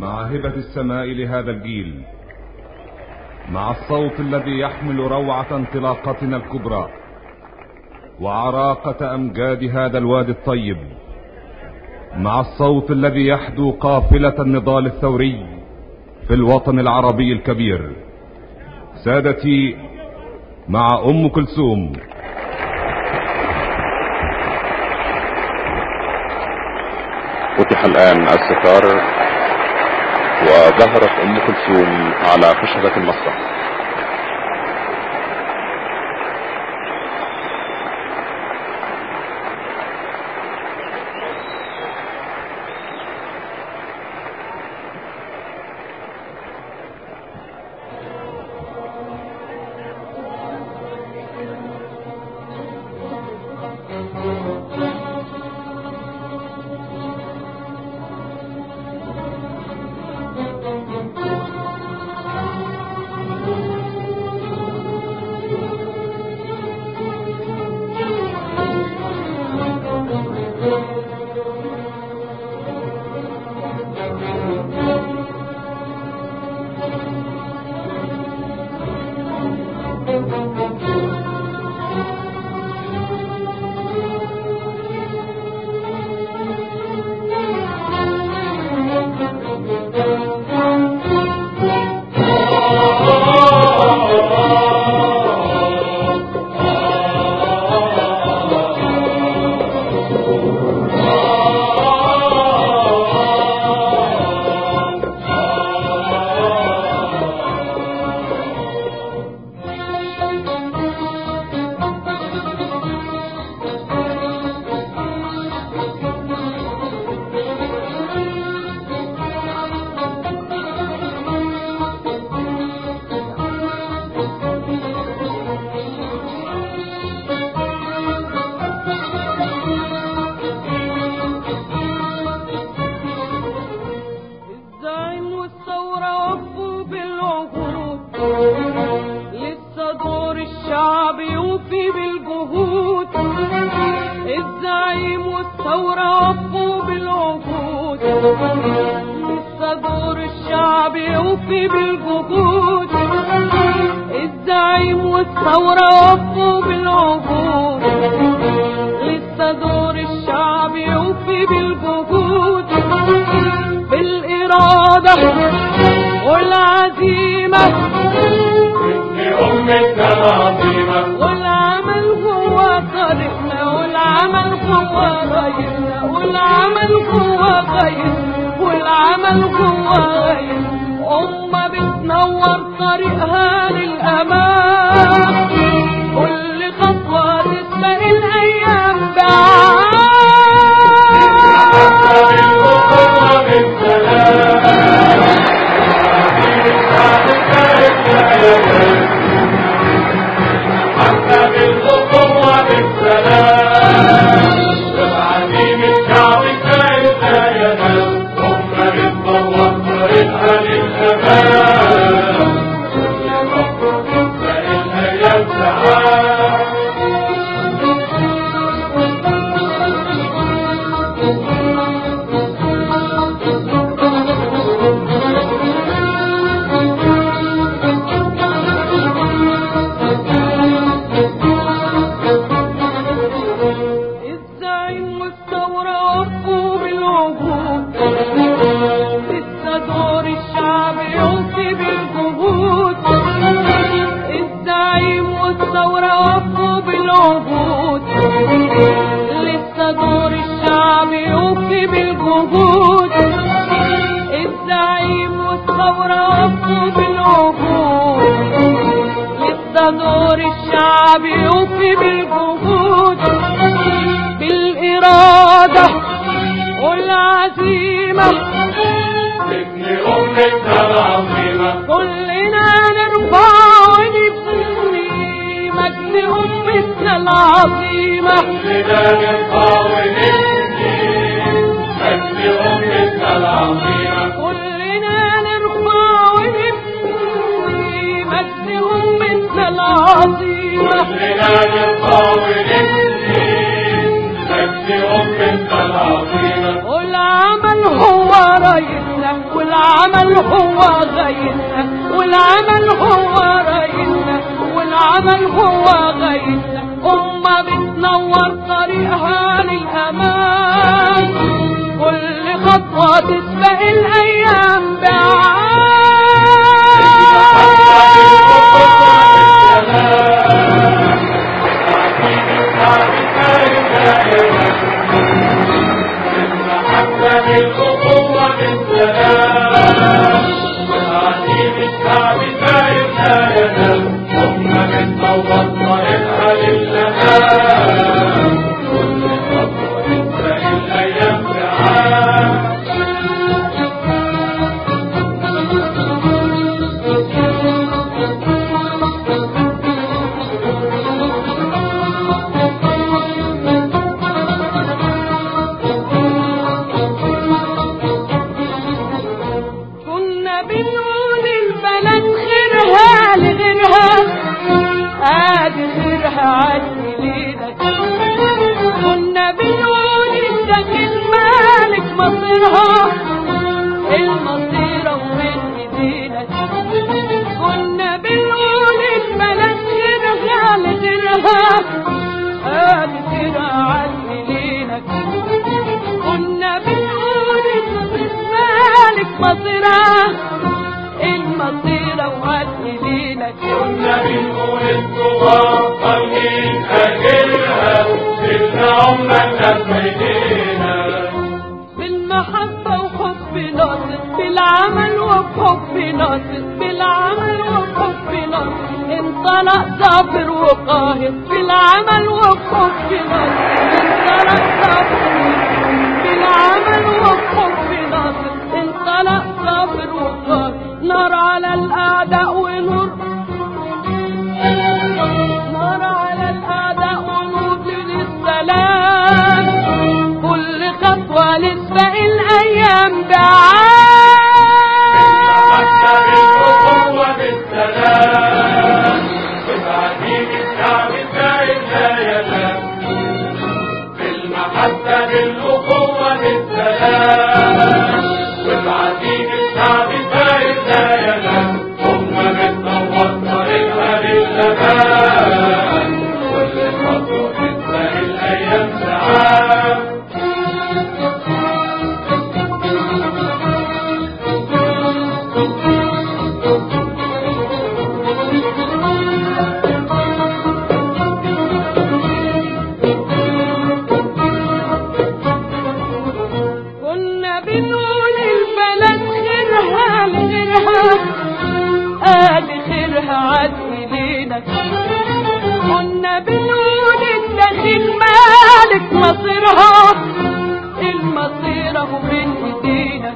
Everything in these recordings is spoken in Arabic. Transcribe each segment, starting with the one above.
مع هبة السماء لهذا الجيل مع الصوت الذي يحمل روعة انطلاقتنا الكبرى وعراقة أمجاد هذا الوادي الطيب مع الصوت الذي يحدو قافلة النضال الثوري في الوطن العربي الكبير. سادتي مع أم كلثوم. فتح الآن الستار. وظهرت أم كلثوم على خشبة المسرح. العظيمة والعمل هو طريقنا والعمل هو غيرنا والعمل هو غيرنا والعمل هو غيرنا أمة بتنور طريقها للأمام والعزيمة ابن أمتنا العظيمة كلنا نرفع ونبني مجد أمتنا العظيمة. لنا نرفع ونبني مجد أمتنا العظيمة. كلنا نرفع ونبني مجد أمتنا العظيمة لنا نرفع ونبني والعمل هو رايتنا والعمل هو غايتنا والعمل هو غايتنا أمة بتنور طريقها للأمان. كل خطوة تسبق الأيام بعاد مصيرها المصيرة ومن ايدينا كنا بنقول البلد خيرها لغيرها ادي خيرها عدي ليلك كنا بنقول مالك مصيرة المصيرة وعدي ليلك كنا بنقول الصغار بالسلام لينا كنا بنقول الدخيل مالك مصيرها المصيرة من ايدينا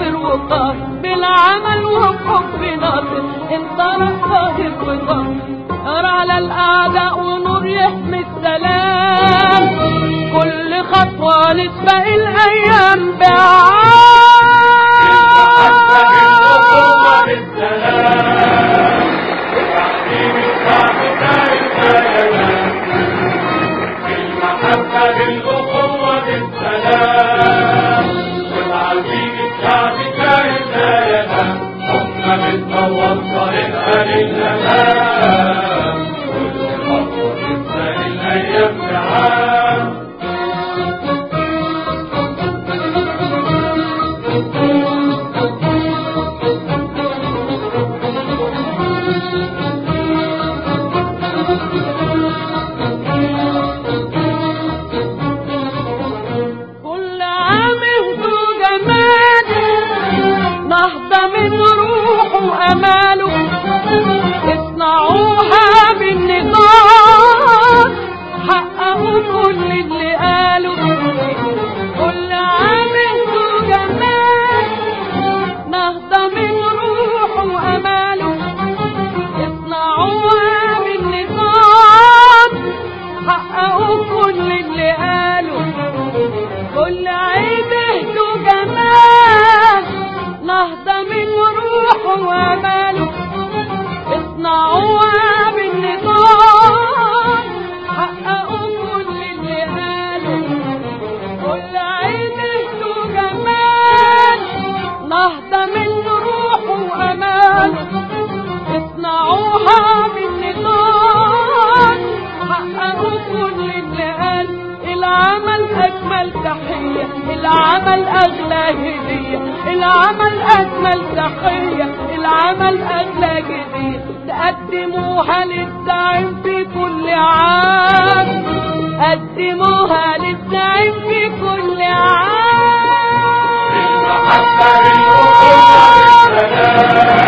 صافر وقار بالعمل وبحب ناصر انطلق صافر وقار نار على الأعداء ونور يحمي السلام. كل خطوة نسبق بالأخوة بالسلام. أجمل تحية العمل أغلى هدية العمل أجمل تحية العمل أغلى هدية تقدموها للزعيم في كل عام. قدموها للزعيم في كل عام. المحبة بالسلام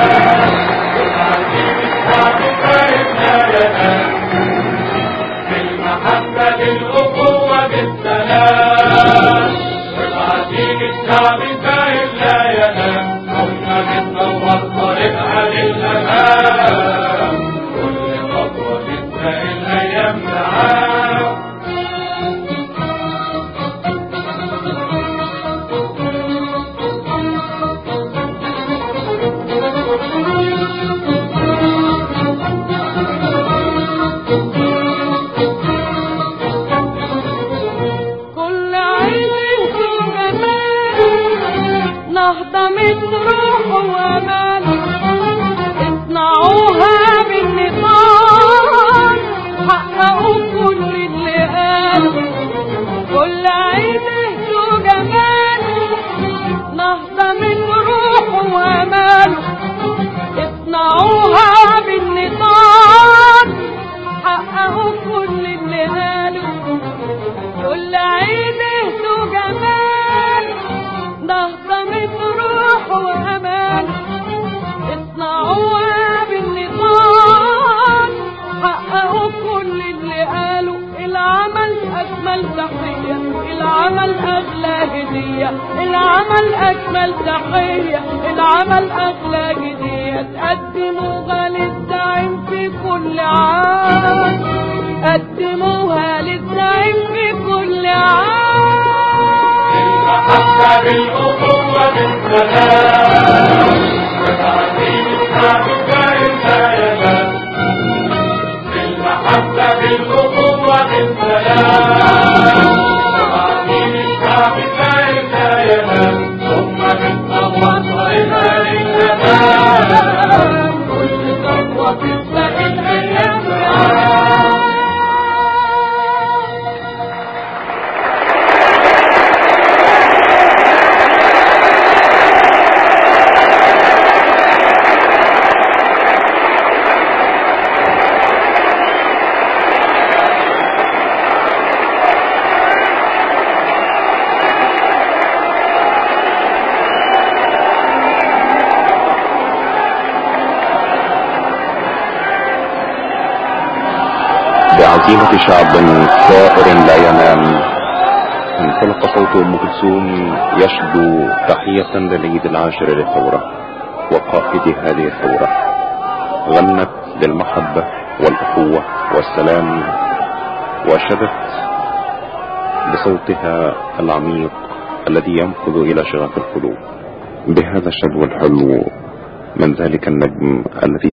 العمل أجمل تحية العمل أغلى هدية تقدموها للزعيم في كل عام. قدموها للزعيم في كل عام. المحبة بالأخوة بالسلام بعزيمة شعب ثائر لا ينام. انطلق صوت أم كلثوم يشدو تحية للعيد العاشر للثورة وقائد هذه الثورة. غنت بالمحبة والأخوة والسلام وشدت بصوتها العميق الذي ينفذ إلى شغف القلوب. بهذا الشدو الحلو من ذلك النجم الذي